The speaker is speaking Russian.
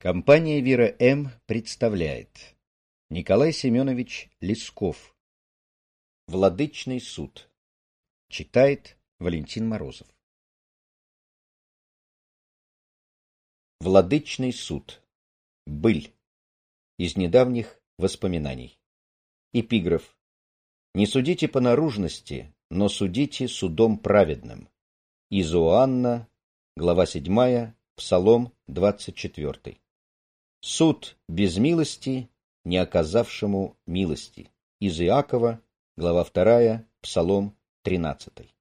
Компания «Вера М.» представляет. Николай Семенович Лесков. Владычный суд Читает Валентин Морозов. Владычный суд Быль. Из недавних воспоминаний. Эпиграф. Не судите по наружности, но судите судом праведным. Из Иоанна, глава 7, Псалом 24. Суд без милости, не оказавшему милости. Из Иакова, глава 2, Псалом 13.